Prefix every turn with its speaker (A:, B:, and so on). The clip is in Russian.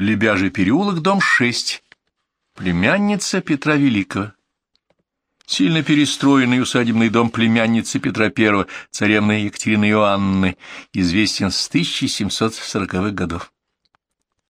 A: Лебяжий переулок, дом 6. Племянница Петра Великого. Сильно перестроенный усадебный дом племянницы Петра I, царевны Екатерины Иоанны, известен с 1740-х годов.